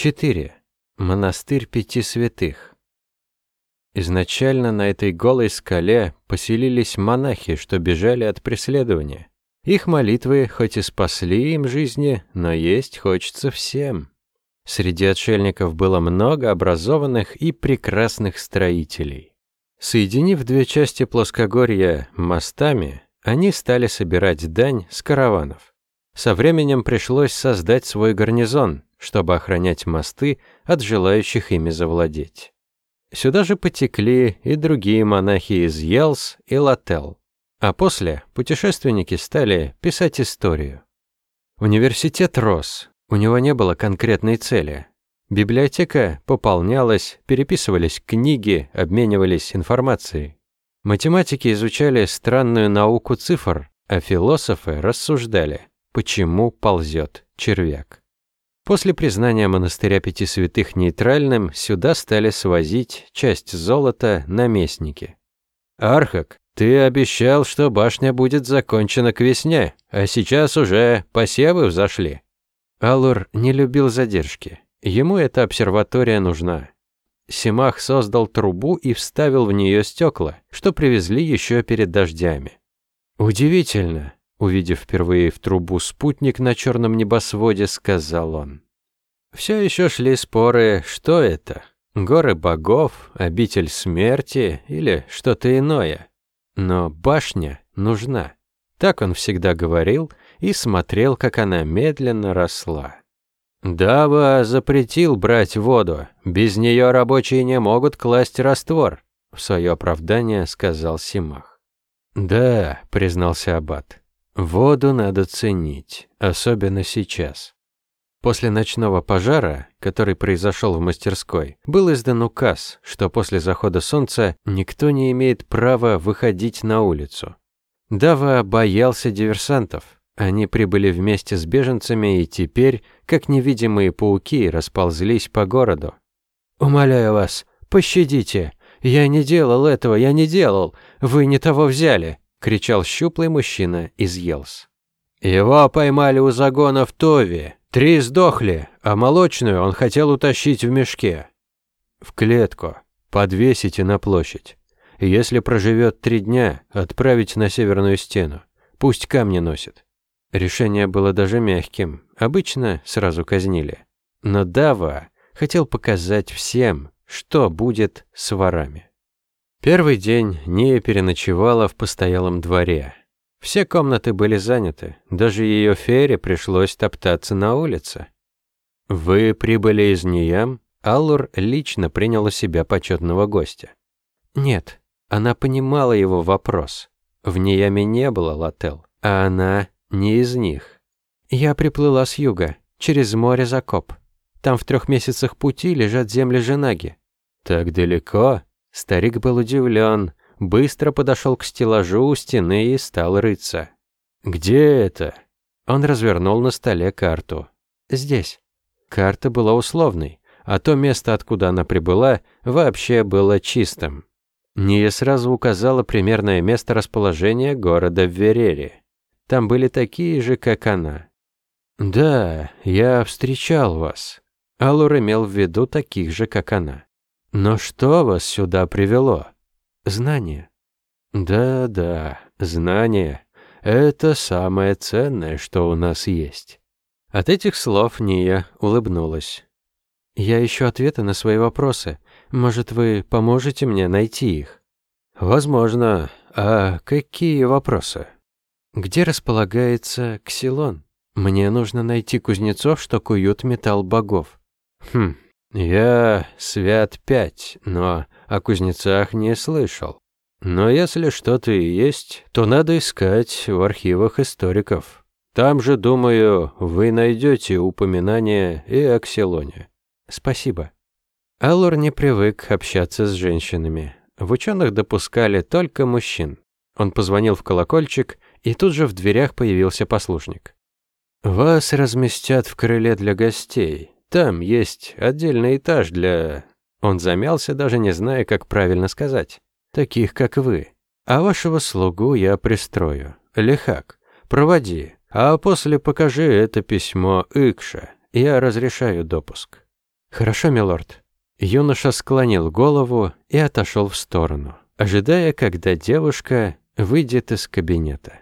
4. Монастырь пяти святых. Изначально на этой голой скале поселились монахи, что бежали от преследования. Их молитвы хоть и спасли им жизни, но есть хочется всем. Среди отшельников было много образованных и прекрасных строителей. Соединив две части плоскогорья мостами, они стали собирать дань с караванов. Со временем пришлось создать свой гарнизон, чтобы охранять мосты от желающих ими завладеть. Сюда же потекли и другие монахи из Елс и Лател. А после путешественники стали писать историю. Университет рос, у него не было конкретной цели. Библиотека пополнялась, переписывались книги, обменивались информацией. Математики изучали странную науку цифр, а философы рассуждали, почему ползет червяк. После признания монастыря Пяти Святых нейтральным, сюда стали свозить часть золота наместники. «Архак, ты обещал, что башня будет закончена к весне, а сейчас уже посевы взошли». Алур не любил задержки. Ему эта обсерватория нужна. Симах создал трубу и вставил в нее стекла, что привезли еще перед дождями. Удивительно, Увидев впервые в трубу спутник на черном небосводе, сказал он. Все еще шли споры, что это? Горы богов, обитель смерти или что-то иное. Но башня нужна. Так он всегда говорил и смотрел, как она медленно росла. Дава запретил брать воду. Без нее рабочие не могут класть раствор, в свое оправдание сказал Симах. Да, признался аббат. Воду надо ценить, особенно сейчас. После ночного пожара, который произошел в мастерской, был издан указ, что после захода солнца никто не имеет права выходить на улицу. Дава боялся диверсантов. Они прибыли вместе с беженцами и теперь, как невидимые пауки, расползлись по городу. «Умоляю вас, пощадите! Я не делал этого, я не делал! Вы не того взяли!» — кричал щуплый мужчина из Елс. «Его поймали у загона в Тове. Три сдохли, а молочную он хотел утащить в мешке. В клетку. Подвесите на площадь. Если проживет три дня, отправить на северную стену. Пусть камни носит». Решение было даже мягким. Обычно сразу казнили. Но Дава хотел показать всем, что будет с ворами. Первый день Ния переночевала в постоялом дворе. Все комнаты были заняты, даже ее Фере пришлось топтаться на улице. «Вы прибыли из Ниям?» Аллур лично принял у себя почетного гостя. Нет, она понимала его вопрос. В Нияме не было лател, а она не из них. «Я приплыла с юга, через море Закоп. Там в трех месяцах пути лежат земли Женаги». «Так далеко?» Старик был удивлен, быстро подошел к стеллажу у стены и стал рыться. «Где это?» Он развернул на столе карту. «Здесь». Карта была условной, а то место, откуда она прибыла, вообще было чистым. Ния сразу указала примерное место расположения города в Верере. Там были такие же, как она. «Да, я встречал вас». Алур имел в виду таких же, как она. Но что вас сюда привело? Знание. Да-да, знание. Это самое ценное, что у нас есть. От этих слов Ния улыбнулась. Я ищу ответы на свои вопросы. Может, вы поможете мне найти их? Возможно. А какие вопросы? Где располагается Ксилон? Мне нужно найти кузнецов, что куют металл богов. Хм, я свят пять, но о кузнецах не слышал. Но если что-то и есть, то надо искать в архивах историков. Там же, думаю, вы найдете упоминание и о Ксилоне. Спасибо. Аллор не привык общаться с женщинами. В ученых допускали только мужчин. Он позвонил в колокольчик, и тут же в дверях появился послушник. «Вас разместят в крыле для гостей. Там есть отдельный этаж для...» Он замялся, даже не зная, как правильно сказать. «Таких, как вы. А вашего слугу я пристрою. Лихак, проводи, а после покажи это письмо Икша. Я разрешаю допуск». «Хорошо, милорд». Юноша склонил голову и отошел в сторону, ожидая, когда девушка выйдет из кабинета.